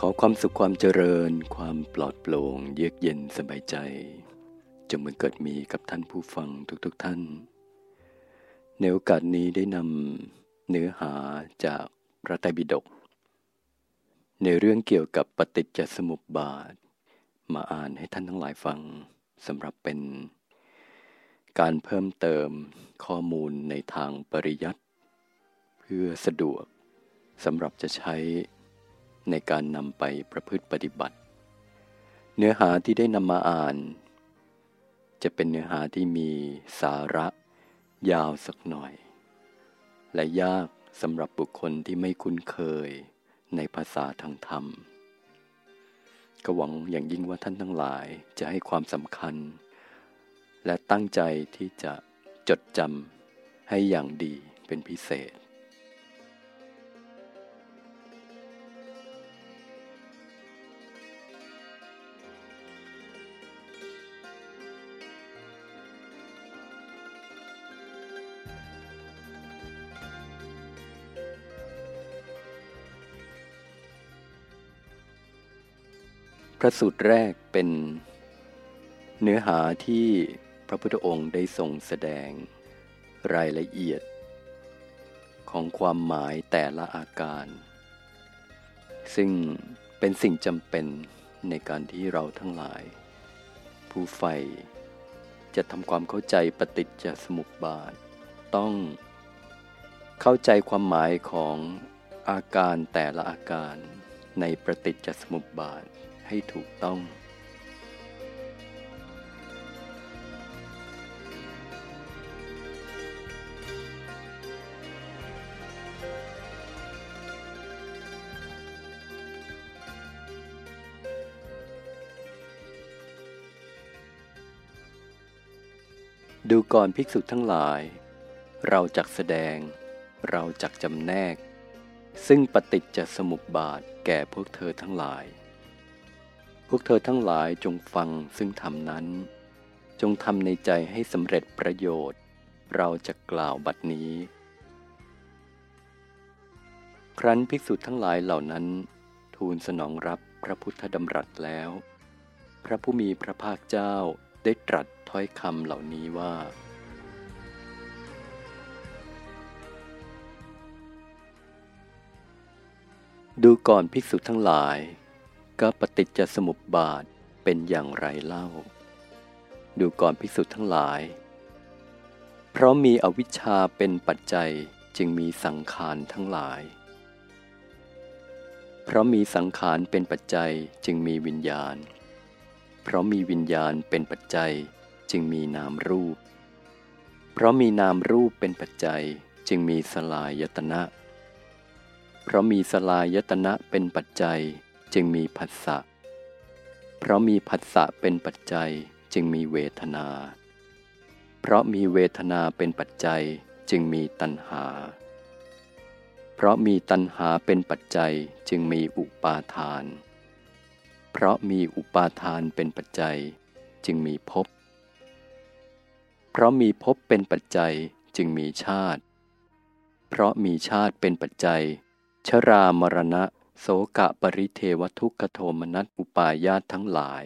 ขอความสุขความเจริญ ความปลอดโปร่งเยือกเย็นสบายใจจงบังเกิดมีกับท่านผู้ฟังทุกๆทท่าน ในโอกาสนี้ได้นำเนื้อหาจากพระไตรปิฎกในเรื่องเกี่ยวกับปฏิจจสมุปบาท มาอ่านให้ท่านทั้งหลายฟังสำหรับเป็นการเพิ่มเติมข้อมูลในทางปริยัติ เพื่อสะดวกสำหรับจะใช้ ในการนำไปประพฤติปฏิบัติ เนื้อหาที่ได้นำมาอ่าน จะเป็นเนื้อหาที่มีสาระ ยาวสักหน่อย และยากสำหรับบุคคลที่ไม่คุ้นเคยในภาษาทางธรรม ก็หวังอย่างยิ่งว่าท่านทั้งหลายจะให้ความสำคัญ และตั้งใจที่จะจดจำให้อย่างดีเป็นพิเศษ ระสูตรแรกเป็นเนื้อหาที่พระพุทธองค์ได้ทรงแสดงรายละเอียด ของความหมายแต่ละอาการ ซึ่งเป็นสิ่งจำเป็นในการที่เราทั้งหลาย ผู้ใฝ่จะทำความเข้าใจปฏิจจสมุปบาท ต้องเข้าใจความหมายของอาการแต่ละอาการในปฏิจจสมุปบาท ให้ถูกต้อง ดูก่อนภิกษุทั้งหลาย เราจักแสดง เราจักจำแนก ซึ่งปฏิจจสมุปบาทแก่พวกเธอทั้งหลาย พวกเธอทั้งหลายจงฟังซึ่งธรรมนั้น จงทำในใจให้สำเร็จประโยชน์ เราจะกล่าวบัดนี้ ครั้นภิกษุทั้งหลายเหล่านั้น ทูลสนองรับพระพุทธดำรัสแล้ว พระผู้มีพระภาคเจ้าได้ตรัสถ้อยคำเหล่านี้ว่า ดูก่อนภิกษุทั้งหลาย ก็ปฏิจจสมุปบาทเป็นอย่างไรเล่า ดูก่อนภิกษุทั้งหลาย เพราะมีอวิชชาเป็นปัจจัยจึงมีสังขารทั้งหลาย เพราะมีสังขารเป็นปัจจัยจึงมีวิญญาณ เพราะมีวิญญาณเป็นปัจจัยจึงมีนามรูป เพราะมีนามรูปเป็นปัจจัยจึงมีสลายตนะ เพราะมีสลายตนะเป็นปัจจัย จึงมีผัสสะ เพราะมีผัสสะเป็นปัจจัยจึงมีเวทนา เพราะมีเวทนาเป็นปัจจัยจึงมีตัณหา เพราะมีตัณหาเป็นปัจจัยจึงมีอุปาทาน เพราะมีอุปาทานเป็นปัจจัยจึงมีภพ เพราะมีภพเป็นปัจจัยจึงมีชาติ เพราะมีชาติเป็นปัจจัย ชรามรณะ โสกะปริเทวทุกขโทมนัสอุปายาตทั้งหลาย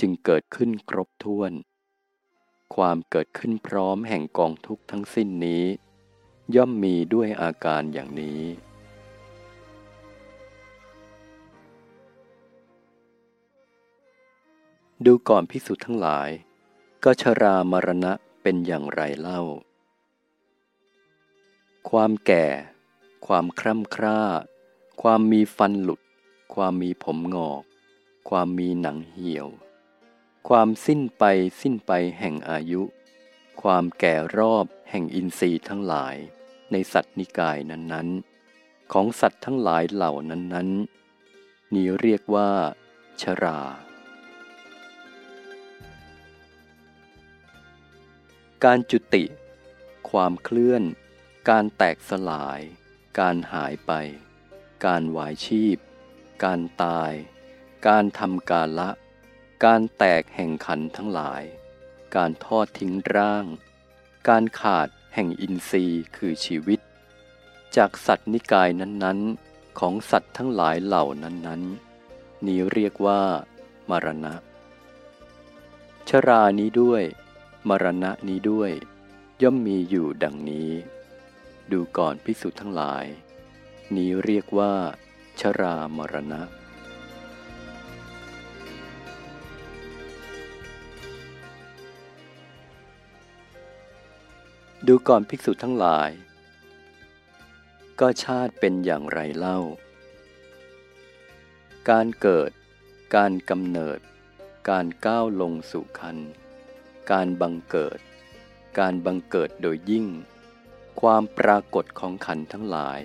จึงเกิดขึ้นครบถ้วน ความเกิดขึ้นพร้อมแห่งกองทุกทั้งสิ้นนี้ ย่อมมีด้วยอาการอย่างนี้ ดูก่อนพิสุทั้งหลาย ก็ชรามรณะเป็นอย่างไรเล่า ความแก่ ความคร่ำคร่า ความมีฟันหลุด ความมีผมงอก ความมีหนังเหี่ยว ความสิ้นไปสิ้นไปแห่งอายุ ความแก่รอบแห่งอินทรีย์ทั้งหลายในสัตว์นิกายนั้นๆ ของสัตว์ทั้งหลายเหล่านั้นๆ นี้เรียกว่า ชรา การจุติ ความเคลื่อน การแตกสลาย การหายไป การวายชีพ การตาย การทำกาละ การแตกแห่งขันทั้งหลาย การทอดทิ้งร่าง การขาดแห่งอินทรีย์คือชีวิต จากสัตว์นิกายนั้นๆ ของสัตว์ทั้งหลายเหล่านั้นๆ นี้เรียกว่า มรณะ ชรานี้ด้วย มรณะนี้ด้วย ย่อมมีอยู่ดังนี้ ดูก่อนภิกษุทั้งหลาย นี้เรียกว่า ชรามรณะ ดูก่อนภิกษุทั้งหลาย ก็ชาติเป็นอย่างไรเล่า การเกิด การกำเนิด การก้าวลงสู่คัน การบังเกิด การบังเกิดโดยยิ่ง ความปรากฏของขันทั้งหลาย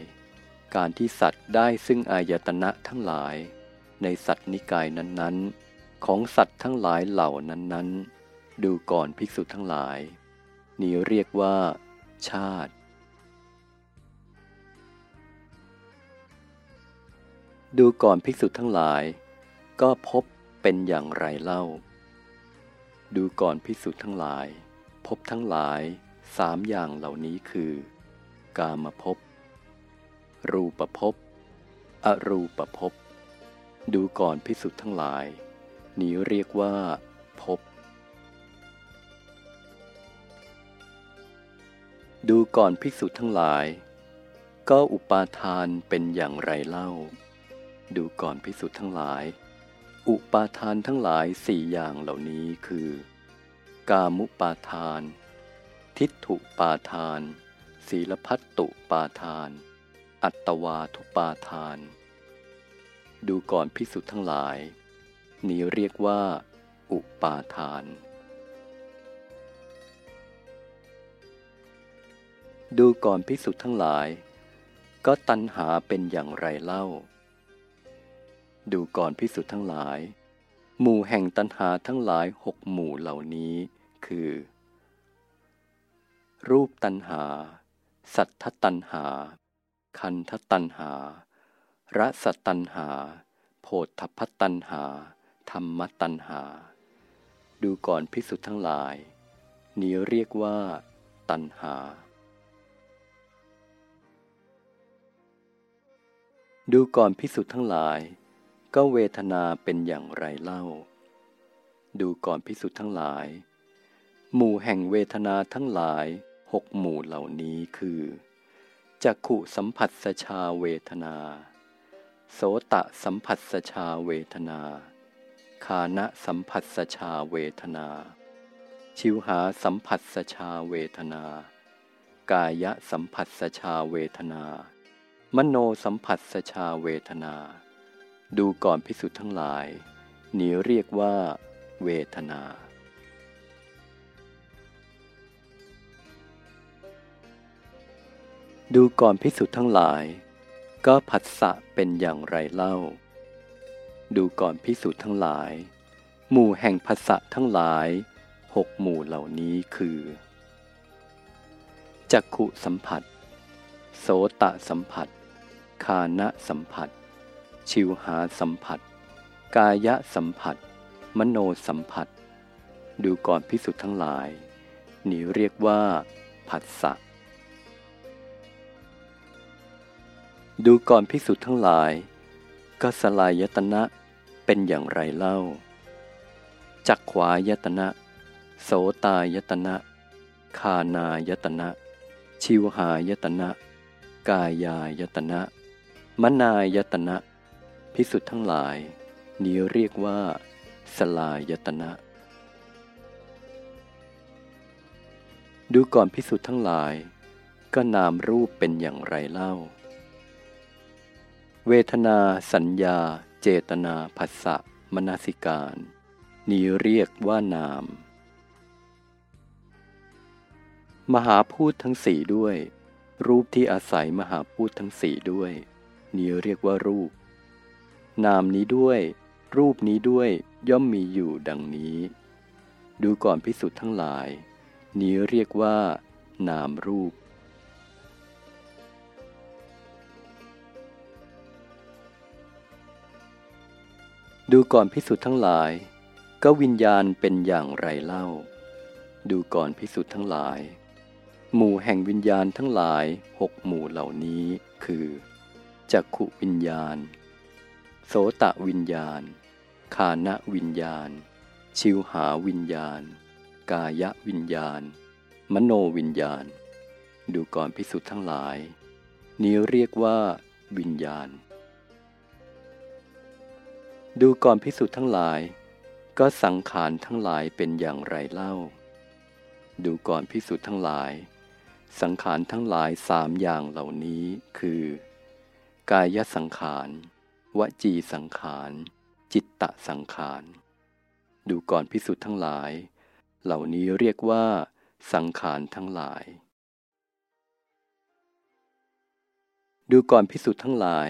การที่สัตว์ได้ซึ่งอายตนะทั้งหลาย ในสัตว์นิกายนั้นๆ ของสัตว์ทั้งหลายเหล่านั้นๆ ดูก่อนภิกษุทั้งหลาย นี้เรียกว่า ชาติ ดูก่อนภิกษุทั้งหลาย ก็พบเป็นอย่างไรเล่า ดูก่อนภิกษุทั้งหลาย พบทั้งหลายสามอย่างเหล่านี้คือ กามภพ รูปภพ อรูปภพ ดูก่อนภิกษุทั้งหลาย นี้เรียกว่าภพ ดูก่อนภิกษุทั้งหลาย ก็อุปาทานเป็นอย่างไรเล่า ดูก่อนภิกษุทั้งหลาย อุปาทานทั้งหลายสี่อย่างเหล่านี้คือ กามุปาทาน ทิฏฐุปาทาน ศีลพัตตุปาทาน อัตวาทุปาทาน ดูก่อนภิกษุทั้งหลาย นี้เรียกว่า อุปาทาน ดูก่อนภิกษุทั้งหลาย ก็ตัณหาเป็นอย่างไรเล่า ดูก่อนภิกษุทั้งหลาย หมู่แห่งตัณหาทั้งหลายหกหมู่เหล่านี้ คือ รูปตัณหา สัทธตัณหา คันธตัณหาระสตัณหา โพธพัตัณหา ธรรมตัณหา ดูก่อนภิกษุทั้งหลาย นี้เรียกว่า ตัณหา ดูก่อนภิกษุทั้งหลาย ก็เวทนาเป็นอย่างไรเล่า ดูก่อนภิกษุทั้งหลาย หมู่แห่งเวทนาทั้งหลายหกหมู่เหล่านี้คือ จักขุสัมผัสสชาเวทนา โสตะสัมผัสสชาเวทนาคานะสัมผัสสชาเวทนา ชิวหาสัมผัสสชาเวทนา กายะสัมผัสสชาเวทนา มโนสัมผัสสชาเวทนา ดูก่อนพิสุทธ์ทั้งหลาย นี้เรียกว่า เวทนา ดูก่อนพิสุทธ์ทั้งหลาย ก็ผัสสะเป็นอย่างไรเล่า ดูก่อนพิสุทธ์ทั้งหลาย หมู่แห่งผัสสะทั้งหลายหกหมู่เหล่านี้คือจักขุสัมผัส โสตะสัมผัส คานะสัมผัส ชิวหาสัมผัส กายะสัมผัส มโนสัมผัส ดูก่อนพิสุทธ์ทั้งหลาย นี้เรียกว่าผัสสะ ดูก่อนพิสุทธ์ทั้งหลาย ก็สลายตนะเป็นอย่างไรเล่า จักขวายตนะ โสตายตนะ คานายตนะ ชิวหายตนะ กายายตนะ มนายตนะ พิสุทธ์ทั้งหลาย นี้เรียกว่า สลายตนะ ดูก่อนพิสุทธ์ทั้งหลาย ก็นามรูปเป็นอย่างไรเล่า เวทนาสัญญา เจตนาผัสสะมนสิการ นี้เรียกว่านาม มหาพูดทั้งสี่ด้วย รูปที่อาศัยมหาพูดทั้งสี่ด้วย นี้เรียกว่ารูป นามนี้ด้วย รูปนี้ด้วยย่อมมีอยู่ดังนี้ ดูก่อนพิสุทธ์ทั้งหลาย นี้เรียกว่า นามรูป ดูก่อนพิสุทธ์ทั้งหลาย ก็วิญญาณเป็นอย่างไรเล่า ดูก่อนพิสุทธ์ทั้งหลาย หมู่แห่งวิญญาณทั้งหลายหกหมู่เหล่านี้คือจักขุวิญญาณ โสตะวิญญาณ คานะวิญญาณ ชิวหาวิญญาณ กายวิญญาณ มโนวิญญาณ ดูก่อนพิสุทธ์ทั้งหลาย นี้เรียกว่าวิญญาณ ดูก่อนพิสุทธ์ทั้งหลาย ก็สังขารทั้งหลายเป็นอย่างไรเล่า ดูก่อนพิสุทธ์ทั้งหลาย สังขารทั้งหลายสามอย่างเหล่านี้คือ กายสังขาร วจีสังขาร จิตตสังขาร ดูก่อนพิสุทธ์ทั้งหลาย เหล่านี้เรียกว่า สังขารทั้งหลาย ดูก่อนพิสุทธ์ทั้งหลาย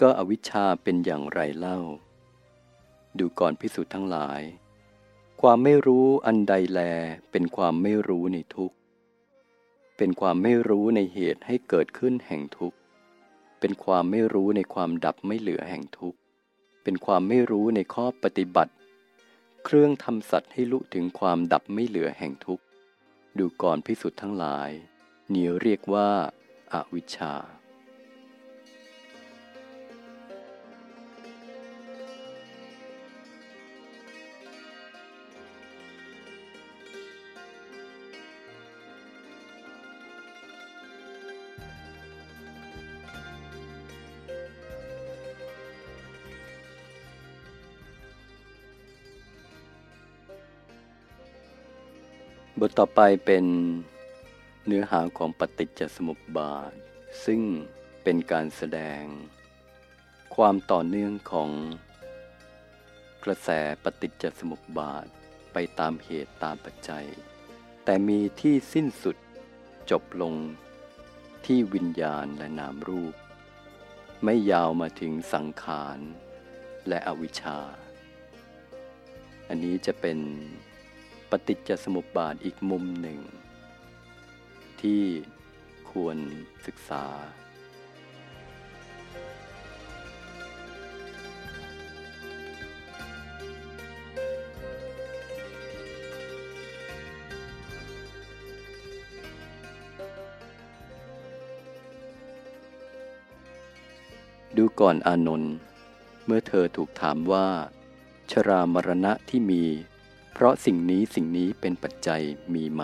ก็อวิชชาเป็นอย่างไรเล่า ดูก่อนพิสุทธ์ทั้งหลาย ความไม่รู้อันใดแล เป็นความไม่รู้ในทุกข์ เป็นความไม่รู้ในเหตุให้เกิดขึ้นแห่งทุกข์ เป็นความไม่รู้ในความดับไม่เหลือแห่งทุกข์ เป็นความไม่รู้ในข้อปฏิบัติ เครื่องทำสัตว์ให้ลุถึงความดับไม่เหลือแห่งทุกข์ ดูก่อนพิสุทธ์ทั้งหลาย นี้เรียกว่าอาวิชชา บทต่อไปเป็นเนื้อหาของปฏิจจสมุปบาท ซึ่งเป็นการแสดง ความต่อเนื่องของกระแสปฏิจจสมุปบาทไปตามเหตุตามปัจจัย แต่มีที่สิ้นสุดจบลงที่วิญญาณและนามรูป ไม่ยาวมาถึงสังขารและอวิชชา อันนี้จะเป็น ปฏิจจสมุปบาทอีกมุมหนึ่ง ที่ควรศึกษา ดูก่อนอานนท์เมื่อเธอถูกถามว่า ชรามรณะที่มี เพราะสิ่งนี้สิ่งนี้เป็นปัจจัยมีไหม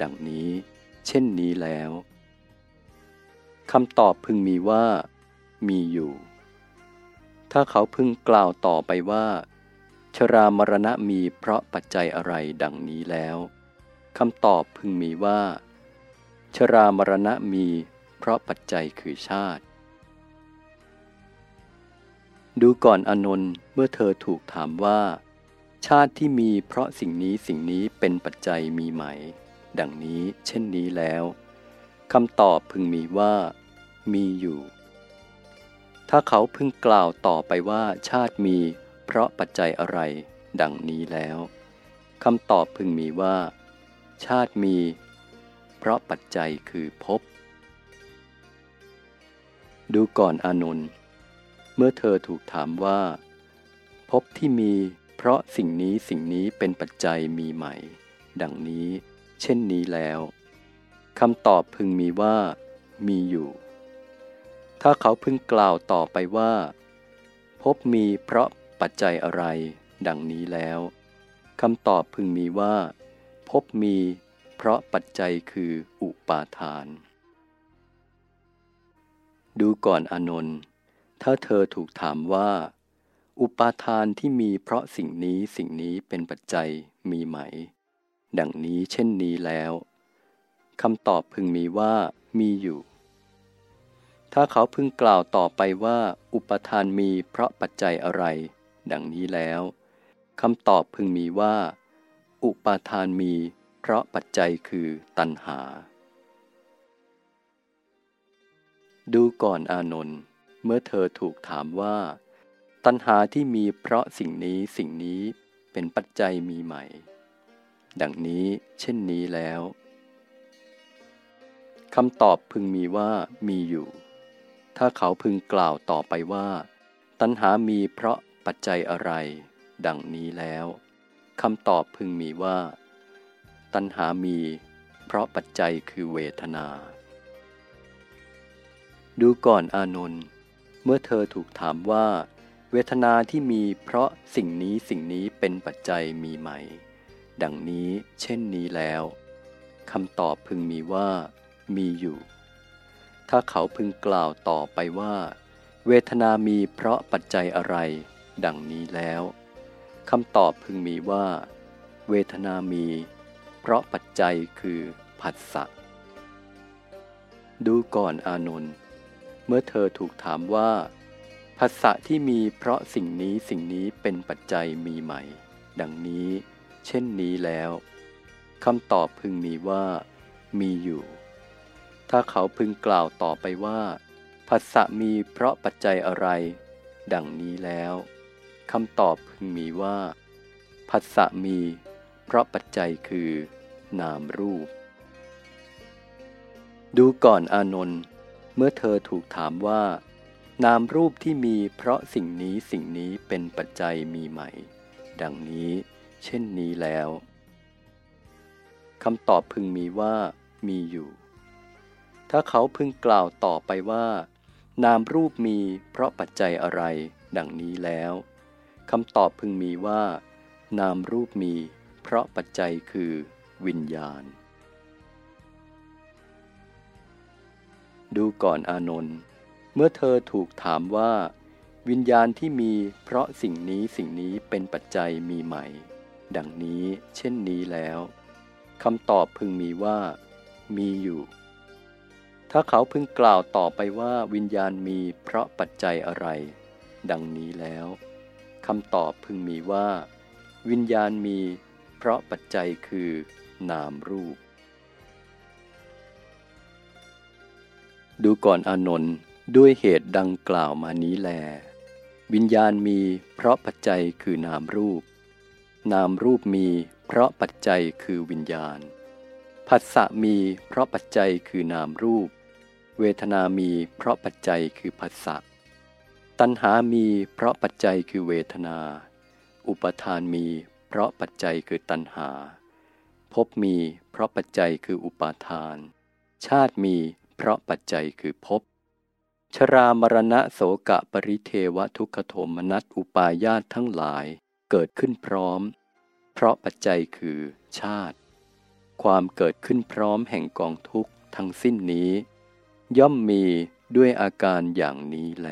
ดังนี้ เช่นนี้แล้วคำตอบพึงมีว่า มีอยู่ ถ้าเขาพึงกล่าวต่อไปว่า ชรามรณะมีเพราะปัจจัยอะไรดังนี้แล้วคำตอบพึงมีว่า ชรามรณะมี เพราะปัจจัยคือชาติ ดูก่อนอนนท์เมื่อเธอถูกถามว่า ชาติที่มีเพราะสิ่งนี้สิ่งนี้เป็นปัจจัยมีไหม ดังนี้เช่นนี้แล้วคำตอบพึงมีว่า มีอยู่ ถ้าเขาพึงกล่าวต่อไปว่าชาติมี เพราะปัจจัยอะไร ดังนี้แล้วคำตอบพึงมีว่า ชาติมี เพราะปัจจัยคือภพดูก่อนอานนท์เมื่อเธอถูกถามว่าภพที่มี เพราะสิ่งนี้สิ่งนี้เป็นปัจจัยมีไหม่ ดังนี้ เช่นนี้แล้วคำตอบพึงมีว่า มีอยู่ ถ้าเขาพึงกล่าวต่อไปว่าภพมีเพราะปัจจัยอะไร ดังนี้แล้วคำตอบพึงมีว่าภพมี เพราะปัจจัยคืออุปาทาน ดูก่อนอนนท์ถ้าเธอถูกถามว่า อุปาทานที่มีเพราะสิ่งนี้สิ่งนี้เป็นปัจจัยมีไหม ดังนี้เช่นนี้แล้วคำตอบพึงมีว่ามีอยู่ ถ้าเขาพึงกล่าวต่อไปว่า อุปทานมีเพราะปัจจัยอะไร ดังนี้แล้วคำตอบพึงมีว่า อุปาทานมี เพราะปัจจัยคือตัณหา ดูก่อนอานนท์เมื่อเธอถูกถามว่า ตัณหาที่มีเพราะสิ่งนี้สิ่งนี้เป็นปัจจัยมีไหม่ ดังนี้เช่นนี้แล้วคำตอบพึงมีว่ามีอยู่ ถ้าเขาพึงกล่าวต่อไปว่า ตัณหามีเพราะปัจจัยอะไร ดังนี้แล้วคำตอบพึงมีว่า ตัณหามี เพราะปัจจัยคือเวทนา ดูก่อนอานนท์เมื่อเธอถูกถามว่า เวทนาที่มีเพราะสิ่งนี้สิ่งนี้เป็นปัจจัยมีไหมดังนี้เช่นนี้แล้วคำตอบพึงมีว่า มีอยู่ ถ้าเขาพึงกล่าวต่อไปว่า เวทนามีเพราะปัจจัยอะไร ดังนี้แล้วคำตอบพึงมีว่า เวทนามี เพราะปัจจัยคือผัสสะดูก่อนอานนท์เมื่อเธอถูกถามว่า ผัสสะที่มีเพราะสิ่งนี้สิ่งนี้เป็นปัจจัยมีไหมดังนี้ เช่นนี้แล้วคำตอบพึงมีว่า มีอยู่ ถ้าเขาพึงกล่าวต่อไปว่าผัสสะมีเพราะปัจจัยอะไร ดังนี้แล้วคำตอบพึงมีว่าผัสสะมี เพราะปัจจัยคือ นามรูป ดูก่อนอานนท์เมื่อเธอถูกถามว่า นามรูปที่มีเพราะสิ่งนี้สิ่งนี้เป็นปัจจัยมีไหม่ ดังนี้เช่นนี้แล้วคำตอบพึงมีว่ามีอยู่ ถ้าเขาพึงกล่าวต่อไปว่า นามรูปมีเพราะปัจจัยอะไร ดังนี้แล้วคำตอบพึงมีว่า นามรูปมี เพราะปัจจัยคือ วิญญาณ ดูก่อนอานนท์ เมื่อเธอถูกถามว่า วิญญาณที่มีเพราะสิ่งนี้สิ่งนี้เป็นปัจจัยมีไหม ดังนี้เช่นนี้แล้วคำตอบพึงมีว่า มีอยู่ ถ้าเขาพึงกล่าวต่อไปว่าวิญญาณมีเพราะปัจจัยอะไร ดังนี้แล้วคำตอบพึงมีว่า วิญญาณมีเพราะปัจจัยคือ นามรูป ดูก่อนอานนท์ ด้วยเหตุดังกล่าวมานี้แล วิญญาณมีเพราะปัจจัยคือนามรูป นามรูปมีเพราะปัจจัยคือวิญญาณ ผัสสะมีเพราะปัจจัยคือนามรูป เวทนามีเพราะปัจจัยคือผัสสะ ตัณหามีเพราะปัจจัยคือเวทนา อุปทานมีเพราะปัจจัยคือตัณหา ภพมีเพราะปัจจัยคืออุปาทาน ชาติมีเพราะปัจจัยคือภพ ชรามรณะโสกะปริเทวทุกขโทมนัสอุปายาตทั้งหลายเกิดขึ้นพร้อม เพราะปัจจัยคือ ชาติ ความเกิดขึ้นพร้อมแห่งกองทุกข์ทั้งสิ้นนี้ ย่อมมีด้วยอาการอย่างนี้แล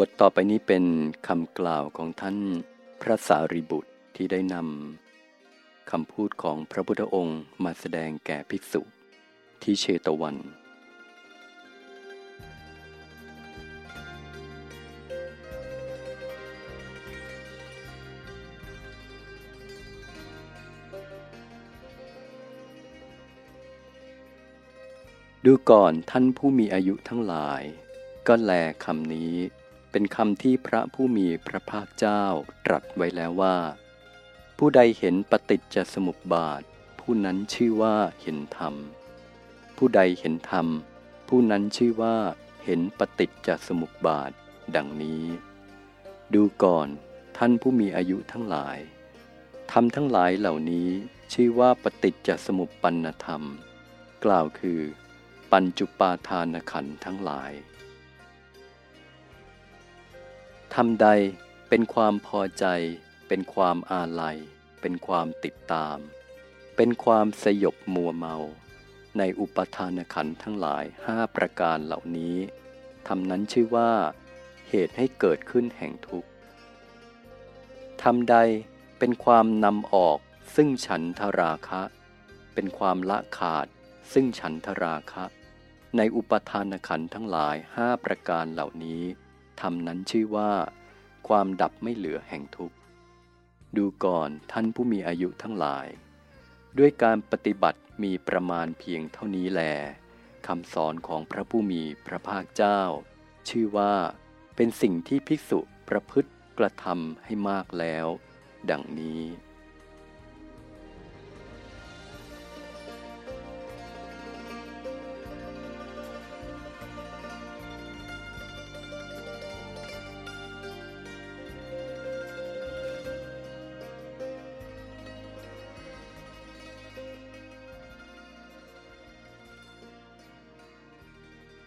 บทต่อไปนี้เป็นคำกล่าวของท่านพระสารีบุตรที่ได้นำคำพูดของพระพุทธองค์มาแสดงแก่ภิกษุที่เชตวัน ดูก่อนท่านผู้มีอายุทั้งหลาย ก็แลคำนี้ เป็นคำที่พระผู้มีพระภาคเจ้าตรัสไว้แล้วว่า ผู้ใดเห็นปฏิจจสมุปบาท ผู้นั้นชื่อว่าเห็นธรรม ผู้ใดเห็นธรรม ผู้นั้นชื่อว่าเห็นปฏิจจสมุปบาท ดังนี้ ดูก่อนท่านผู้มีอายุทั้งหลายธรรมทั้งหลายเหล่านี้ชื่อว่าปฏิจจสมุปปันธรรม กล่าวคือ ปัญจุปาทานขันธ์ทั้งหลาย ทำใดเป็นความพอใจ เป็นความอาลัย เป็นความติดตาม เป็นความสยบมัวเมา ในอุปทานขันทั้งหลายห้าประการเหล่านี้ทำนั้นชื่อว่า เหตุให้เกิดขึ้นแห่งทุกข์ทำใดเป็นความนำออกซึ่งฉันทราคะ เป็นความละขาดซึ่งฉันทราคะ ในอุปทานขันทั้งหลายห้าประการเหล่านี้ ธรรมนั้นชื่อว่า ความดับไม่เหลือแห่งทุกข์ ดูก่อนท่านผู้มีอายุทั้งหลาย ด้วยการปฏิบัติมีประมาณเพียงเท่านี้แลคำสอนของพระผู้มีพระภาคเจ้า ชื่อว่า เป็นสิ่งที่ภิกษุประพฤติกระทำให้มากแล้ว ดังนี้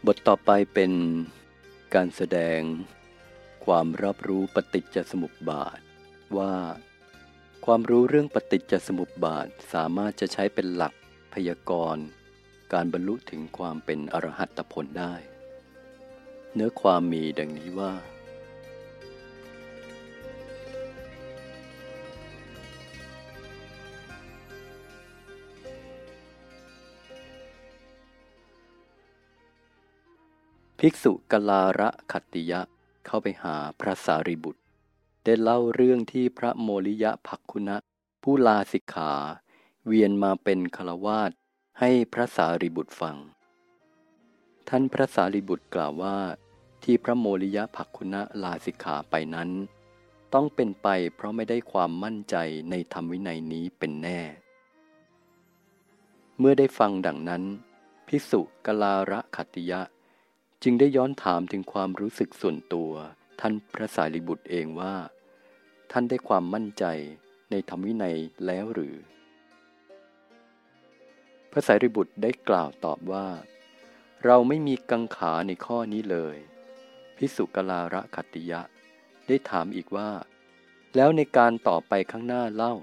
บทต่อไปเป็นการแสดงความรับรู้ปฏิจจสมุปบาท ว่า ความรู้เรื่องปฏิจจสมุปบาทสามารถจะใช้เป็นหลักพยากรณ์ การบรรลุถึงความเป็นอรหัตผลได้ เนื้อความมีดังนี้ว่า ภิกษุกลาระขัตติยะเข้าไปหาพระสารีบุตร ได้เล่าเรื่องที่พระโมริยะภักคุณะ ผู้ลาสิกขา เวียนมาเป็นคารวาสให้พระสารีบุตรฟัง ท่านพระสารีบุตรกล่าวว่า ที่พระโมริยะภักคุณะลาสิกขาไปนั้น ต้องเป็นไปเพราะไม่ได้ความมั่นใจในธรรมวินัยนี้เป็นแน่ เมื่อได้ฟังดังนั้น ภิกษุกลาระขัตติยะ จึงได้ย้อนถามถึงความรู้สึกส่วนตัว ท่านพระสารีบุตรเองว่า ท่านได้ความมั่นใจในธรรมวินัยแล้วหรือ พระสารีบุตรได้กล่าวตอบว่า เราไม่มีกังขาในข้อนี้เลย พิสุกลาระขัตติยะ ได้ถามอีกว่า แล้วในการต่อไปข้างหน้าเล่า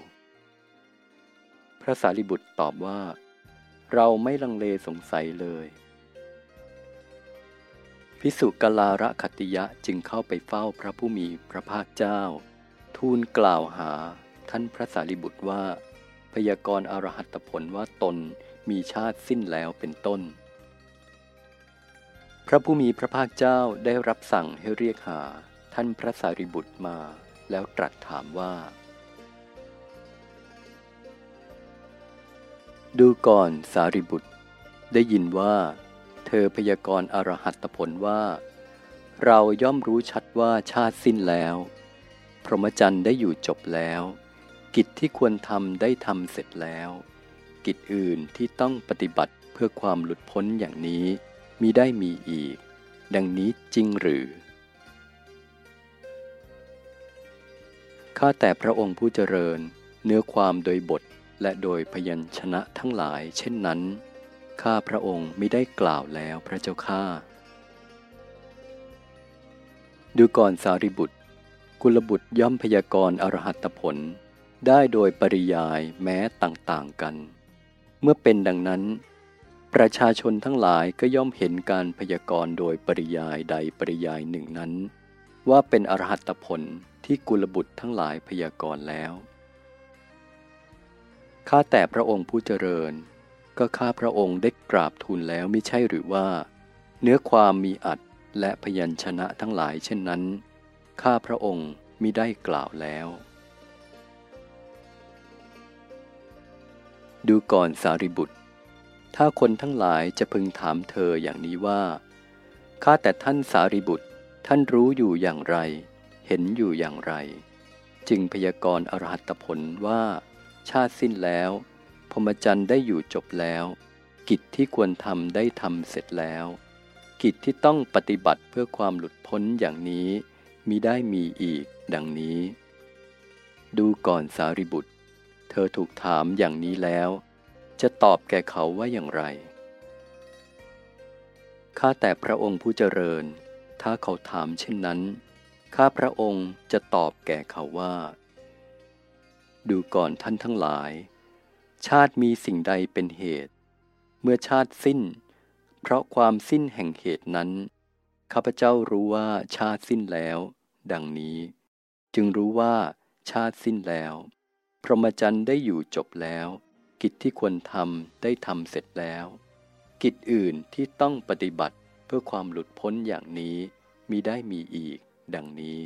พระสารีบุตรตอบว่า เราไม่ลังเลสงสัยเลย พิสุกลาระคติยะจึงเข้าไปเฝ้าพระผู้มีพระภาคเจ้า ทูลกล่าวหาท่านพระสารีบุตรว่า พยากรณ์อรหัตผลว่าตนมีชาติสิ้นแล้วเป็นต้น พระผู้มีพระภาคเจ้าได้รับสั่งให้เรียกหาท่านพระสารีบุตรมา แล้วตรัสถามว่า ดูก่อนสารีบุตร ได้ยินว่า เธอพยากรณ์อรหัตผลว่า เราย่อมรู้ชัดว่าชาติสิ้นแล้ว พรหมจรรย์ได้อยู่จบแล้ว กิจที่ควรทำได้ทำเสร็จแล้ว กิจอื่นที่ต้องปฏิบัติเพื่อความหลุดพ้นอย่างนี้มีได้มีอีก ดังนี้จริงหรือข้าแต่พระองค์ผู้เจริญ เนื้อความโดยบทและโดยพยัญชนะทั้งหลายเช่นนั้น ข้าพระองค์ไม่ได้กล่าวแล้วพระเจ้าข้า ดูก่อนสารีบุตร กุลบุตรย่อมพยากรณ์อรหัตผล ได้โดยปริยายแม้ต่างๆกัน เมื่อเป็นดังนั้น ประชาชนทั้งหลายก็ย่อมเห็นการพยากรณ์โดยปริยายใดปริยายหนึ่งนั้น ว่าเป็นอรหัตผลที่กุลบุตรทั้งหลายพยากรณ์แล้วข้าแต่พระองค์ผู้เจริญ ก็ข้าพระองค์ได้กราบทูลแล้วไม่ใช่หรือว่า เนื้อความมีอัดและพยัญชนะทั้งหลายเช่นนั้น ข้าพระองค์มิได้กล่าวแล้ว ดูก่อนสารีบุตร ถ้าคนทั้งหลายจะพึงถามเธออย่างนี้ว่า ข้าแต่ท่านสารีบุตร ท่านรู้อยู่อย่างไร เห็นอยู่อย่างไร จึงพยากรณ์อรหัตผลว่า ชาติสิ้นแล้ว รหมจรรย์ได้อยู่จบแล้ว กิจที่ควรทำได้ทำเสร็จแล้ว กิจที่ต้องปฏิบัติเพื่อความหลุดพ้นอย่างนี้มีได้มีอีกดังนี้ ดูก่อนสารีบุตร เธอถูกถามอย่างนี้แล้ว จะตอบแก่เขาว่าอย่างไรข้าแต่พระองค์ผู้เจริญ ถ้าเขาถามเช่นนั้น ข้าพระองค์จะตอบแก่เขาว่า ดูก่อนท่านทั้งหลาย ชาติมีสิ่งใดเป็นเหตุ เมื่อชาติสิ้น เพราะความสิ้นแห่งเหตุนั้น ข้าพเจ้ารู้ว่าชาติสิ้นแล้ว ดังนี้ จึงรู้ว่าชาติสิ้นแล้ว พรหมจรรย์ได้อยู่จบแล้ว กิจที่ควรทำได้ทำเสร็จแล้ว กิจอื่นที่ต้องปฏิบัติเพื่อความหลุดพ้นอย่างนี้มีได้มีอีก ดังนี้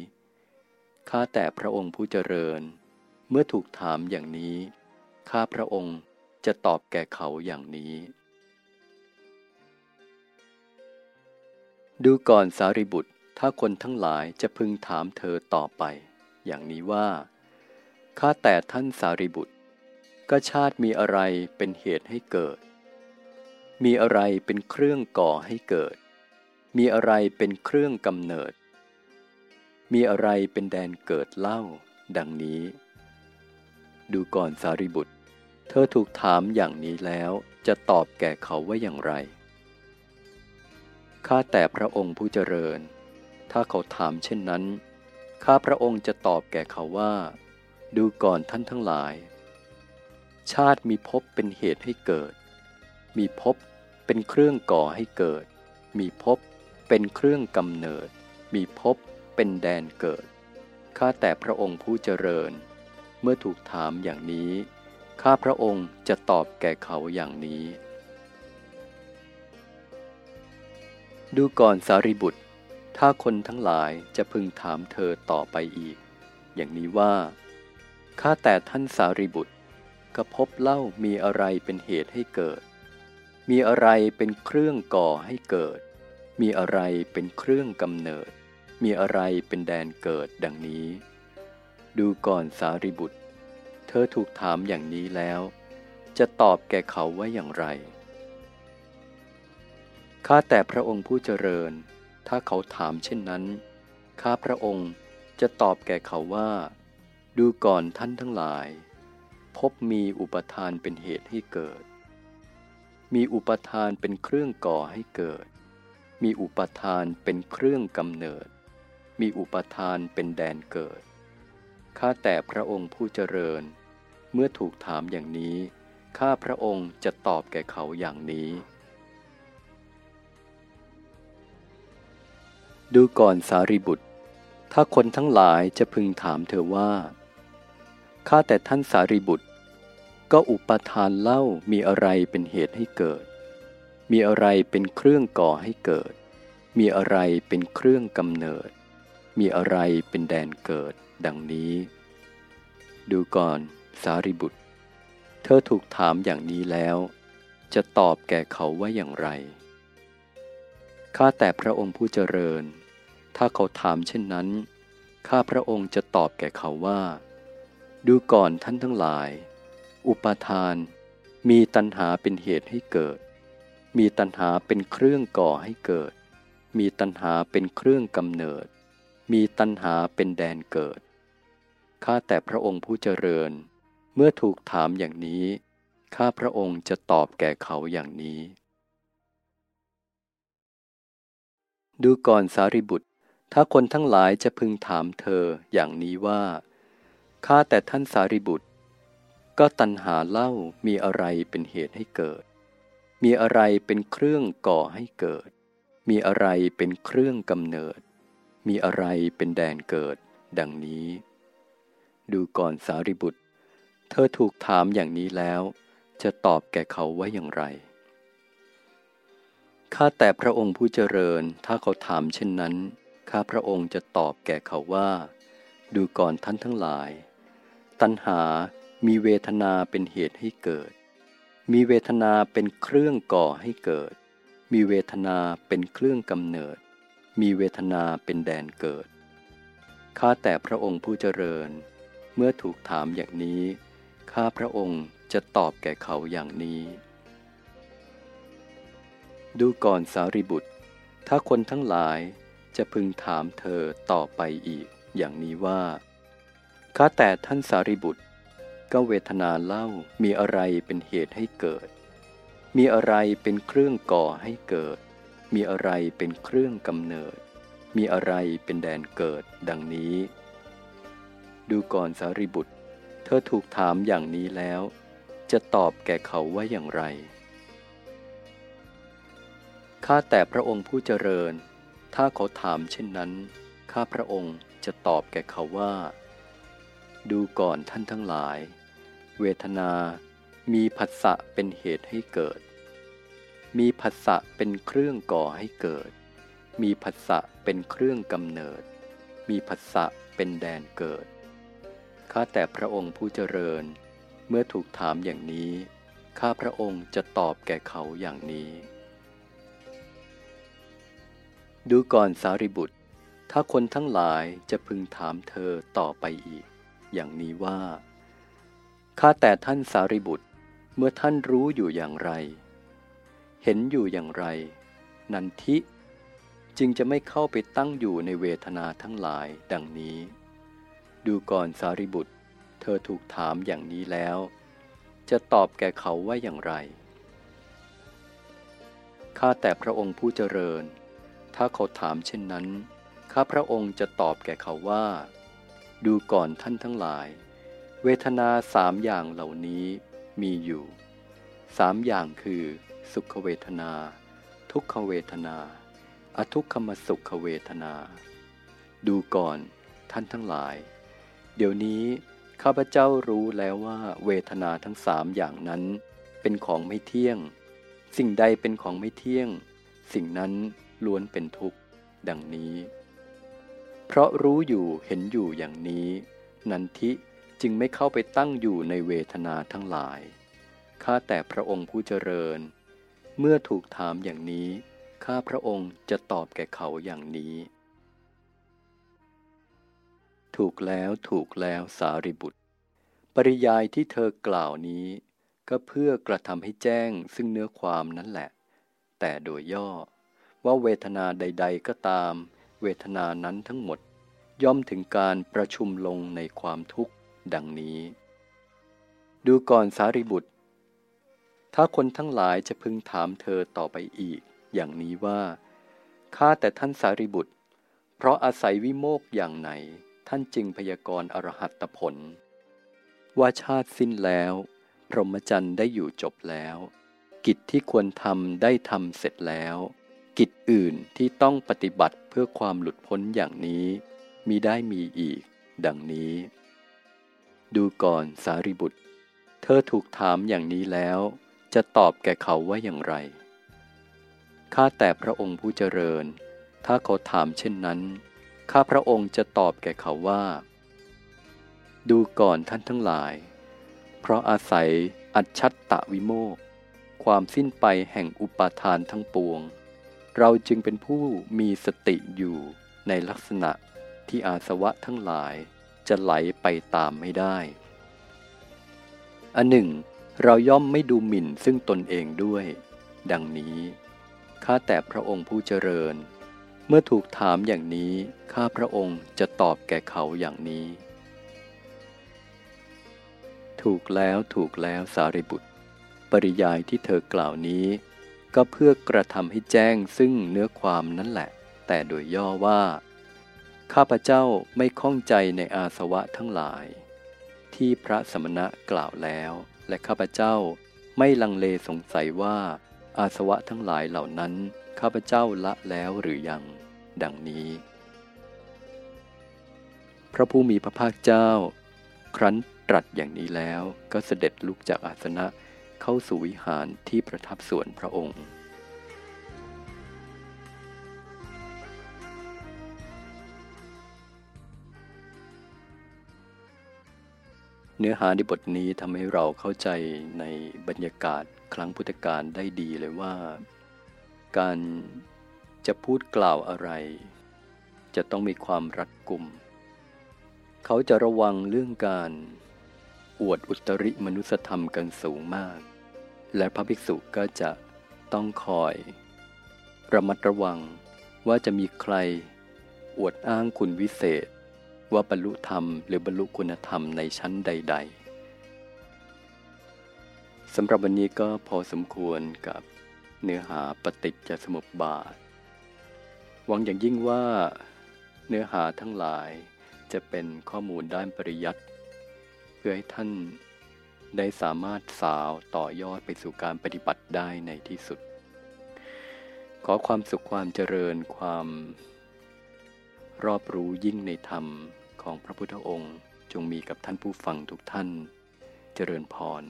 ข้าแต่พระองค์ผู้เจริญ เมื่อถูกถามอย่างนี้ ข้าพระองค์จะตอบแก่เขาอย่างนี้ ดูก่อนสารีบุตร ถ้าคนทั้งหลายจะพึงถามเธอต่อไป อย่างนี้ว่า ข้าแต่ท่านสารีบุตร ก็ชาติมีอะไรเป็นเหตุให้เกิด มีอะไรเป็นเครื่องก่อให้เกิด มีอะไรเป็นเครื่องกำเนิด มีอะไรเป็นแดนเกิดเล่า ดังนี้ ดูก่อนสารีบุตร เธอถูกถามอย่างนี้แล้วจะตอบแก่เขาว่าอย่างไร ข้าแต่พระองค์ผู้เจริญ ถ้าเขาถามเช่นนั้น ข้าพระองค์จะตอบแก่เขาว่า ดูก่อนท่านทั้งหลาย ชาติมีภพเป็นเหตุให้เกิด มีภพเป็นเครื่องก่อให้เกิด มีภพเป็นเครื่องกำเนิด มีภพเป็นแดนเกิด ข้าแต่พระองค์ผู้เจริญ เมื่อถูกถามอย่างนี้ ข้าพระองค์จะตอบแก่เขาอย่างนี้ ดูก่อนสารีบุตร ถ้าคนทั้งหลายจะพึงถามเธอต่อไปอีก อย่างนี้ว่า ข้าแต่ท่านสารีบุตรกระพบเล่ามีอะไรเป็นเหตุให้เกิด มีอะไรเป็นเครื่องก่อให้เกิด มีอะไรเป็นเครื่องกำเนิด มีอะไรเป็นแดนเกิดดังนี้ ดูก่อนสารีบุตร เธอถูกถามอย่างนี้แล้ว จะตอบแก่เขาว่าอย่างไร ข้าแต่พระองค์ผู้เจริญ ถ้าเขาถามเช่นนั้น ข้าพระองค์จะตอบแก่เขาว่า ดูก่อนท่านทั้งหลาย พบมีอุปทานเป็นเหตุให้เกิด มีอุปทานเป็นเครื่องก่อให้เกิด มีอุปทานเป็นเครื่องกำเนิด มีอุปทานเป็นแดนเกิดข้าแต่พระองค์ผู้เจริญ เมื่อถูกถามอย่างนี้ ข้าพระองค์จะตอบแก่เขาอย่างนี้ ดูก่อนสารีบุตร ถ้าคนทั้งหลายจะพึงถามเธอว่า ข้าแต่ท่านสารีบุตร ก็อุปทานเล่ามีอะไรเป็นเหตุให้เกิด มีอะไรเป็นเครื่องก่อให้เกิด มีอะไรเป็นเครื่องกำเนิด มีอะไรเป็นแดนเกิดดังนี้ ดูก่อน สารีบุตร เธอถูกถามอย่างนี้แล้ว จะตอบแก่เขาว่าอย่างไร ข้าแต่พระองค์ผู้เจริญ ถ้าเขาถามเช่นนั้น ข้าพระองค์จะตอบแก่เขาว่า ดูก่อนท่านทั้งหลาย อุปทาน มีตัณหาเป็นเหตุให้เกิด มีตัณหาเป็นเครื่องก่อให้เกิด มีตัณหาเป็นเครื่องกำเนิด มีตัณหาเป็นแดนเกิดข้าแต่พระองค์ผู้เจริญ มื่อถูกถามอย่างนี้ ข้าพระองค์จะตอบแก่เขาอย่างนี้ ดูก่อนสารีบุตร ถ้าคนทั้งหลายจะพึงถามเธออย่างนี้ว่า ข้าแต่ท่านสารีบุตร ก็ตัณหาเล่ามีอะไรเป็นเหตุให้เกิด มีอะไรเป็นเครื่องก่อให้เกิด มีอะไรเป็นเครื่องกำเนิด มีอะไรเป็นแดนเกิด ดังนี้ ดูก่อนสารีบุตร เธอถูกถามอย่างนี้แล้ว จะตอบแก่เขาว่าอย่างไร ข้าแต่พระองค์ผู้เจริญ ถ้าเขาถามเช่นนั้น ข้าพระองค์จะตอบแก่เขาว่า ดูก่อนท่านทั้งหลาย ตัณหา มีเวทนาเป็นเหตุให้เกิด มีเวทนาเป็นเครื่องก่อให้เกิด มีเวทนาเป็นเครื่องกำเนิด มีเวทนาเป็นแดนเกิด ข้าแต่พระองค์ผู้เจริญ เมื่อถูกถามอย่างนี้ ข้าพระองค์จะตอบแก่เขาอย่างนี้ ดูก่อนสารีบุตร ถ้าคนทั้งหลายจะพึงถามเธอต่อไปอีก อย่างนี้ว่าข้าแต่ท่านสารีบุตร ก็เวทนาเล่ามีอะไรเป็นเหตุให้เกิด มีอะไรเป็นเครื่องก่อให้เกิด มีอะไรเป็นเครื่องกำเนิด มีอะไรเป็นแดนเกิดดังนี้ ดูก่อนสารีบุตร อถูกถามอย่างนี้แล้ว จะตอบแก่เขาว่าอย่างไร ข้าแต่พระองค์ผู้เจริญ ถ้าเขาถามเช่นนั้น ข้าพระองค์จะตอบแก่เขาว่า ดูก่อนท่านทั้งหลาย เวทนามีผัสสะเป็นเหตุให้เกิด มีผัสสะเป็นเครื่องก่อให้เกิด มีผัสสะเป็นเครื่องกำเนิด มีผัสสะเป็นแดนเกิด ข้าแต่พระองค์ผู้เจริญ เมื่อถูกถามอย่างนี้ ข้าพระองค์จะตอบแก่เขาอย่างนี้ ดูก่อนสารีบุตร ถ้าคนทั้งหลายจะพึงถามเธอต่อไปอีก อย่างนี้ว่า ข้าแต่ท่านสารีบุตร เมื่อท่านรู้อยู่อย่างไร เห็นอยู่อย่างไร นันทิ จึงจะไม่เข้าไปตั้งอยู่ในเวทนาทั้งหลายดังนี้ ดูก่อนสารีบุตร เธอถูกถามอย่างนี้แล้ว จะตอบแก่เขาว่าอย่างไร ข้าแต่พระองค์ผู้เจริญ ถ้าเขาถามเช่นนั้น ข้าพระองค์จะตอบแก่เขาว่า ดูก่อนท่านทั้งหลาย เวทนาสามอย่างเหล่านี้มีอยู่สามอย่างคือ สุขเวทนา ทุกขเวทนา อทุกขมสุขเวทนา ดูก่อนท่านทั้งหลาย ดี๋ยวนี้ข้าพเจ้ารู้แล้วว่าเวทนาทั้งสามอย่างนั้นเป็นของไม่เที่ยง สิ่งใดเป็นของไม่เที่ยง สิ่งนั้นล้วนเป็นทุกข์ ดังนี้ เพราะรู้อยู่เห็นอยู่อย่างนี้ นันทิจึงไม่เข้าไปตั้งอยู่ในเวทนาทั้งหลาย ข้าแต่พระองค์ผู้เจริญ เมื่อถูกถามอย่างนี้ ข้าพระองค์จะตอบแก่เขาอย่างนี้ ถูกแล้วถูกแล้วสารีบุตร ปริยายที่เธอกล่าวนี้ ก็เพื่อกระทำให้แจ้งซึ่งเนื้อความนั่นแหละ แต่โดยย่อ ว่าเวทนาใด ๆ ก็ตาม เวทนานั้นทั้งหมด ย่อมถึงการประชุมลงในความทุกข์ดังนี้ ดูก่อนสารีบุตร ถ้าคนทั้งหลายจะพึงถามเธอต่อไปอีก อย่างนี้ว่าข้าแต่ท่านสารีบุตร เพราะอาศัยวิโมกอย่างไหน ท่านจึงพยากรณ์อรหัตผล ว่าชาติสิ้นแล้ว พรหมจรรย์ได้อยู่จบแล้ว กิจที่ควรทำได้ทำเสร็จแล้ว กิจอื่นที่ต้องปฏิบัติเพื่อความหลุดพ้นอย่างนี้มีได้มีอีก ดังนี้ ดูก่อนสารีบุตร เธอถูกถามอย่างนี้แล้ว จะตอบแก่เขาว่าอย่างไรข้าแต่พระองค์ผู้เจริญ ถ้าเขาถามเช่นนั้น ข้าพระองค์จะตอบแก่เขาว่า ดูก่อนท่านทั้งหลาย เพราะอาศัยอัจฉัตตะวิโมกความสิ้นไปแห่งอุปาทานทั้งปวง เราจึงเป็นผู้มีสติอยู่ในลักษณะที่อาสวะทั้งหลายจะไหลไปตามไม่ได้ อันหนึ่ง เราย่อมไม่ดูหมิ่นซึ่งตนเองด้วย ดังนี้ ข้าแต่พระองค์ผู้เจริญ มื่อถูกถามอย่างนี้ ข้าพระองค์จะตอบแก่เขาอย่างนี้ ถูกแล้วถูกแล้วสารีบุตร ปริยายที่เธอกล่าวนี้ ก็เพื่อกระทำให้แจ้งซึ่งเนื้อความนั่นแหละ แต่โดยย่อว่า ข้าพเจ้าไม่ข้องใจในอาสวะทั้งหลาย ที่พระสมณะกล่าวแล้ว และข้าพเจ้าไม่ลังเลสงสัยว่าอาสวะทั้งหลายเหล่านั้นข้าพเจ้าละแล้วหรือยัง ดังนี้ พระผู้มีพระภาคเจ้า ครั้นตรัสอย่างนี้แล้วก็เสด็จลุกจากอาสนะเข้าสู่วิหารที่ประทับส่วนพระองค์ เนื้อหาในบทนี้ทำให้เราเข้าใจในบรรยากาศครั้งพุทธกาลได้ดีเลยว่า การ จะพูดกล่าวอะไร จะต้องมีความรัดกุม เขาจะระวังเรื่องการ อวดอุตริมนุสธรรมกันสูงมาก และพระภิกษุก็จะต้องคอย ระมัดระวังว่าจะมีใคร อวดอ้างคุณวิเศษ ว่าบรรลุธรรมหรือบรรลุคุณธรรมในชั้นใด ๆสำหรับวันนี้ก็พอสมควรกับเนื้อหาปฏิจจสมุปบาท หวังอย่างยิ่งว่า เนื้อหาทั้งหลายจะเป็นข้อมูลด้านปริยัติ เพื่อให้ท่านได้สามารถสาวต่อยอดไปสู่การปฏิบัติได้ในที่สุด ขอความสุขความเจริญความ รอบรู้ยิ่งในธรรมของพระพุทธองค์ จงมีกับท่านผู้ฟังทุกท่าน เจริญพร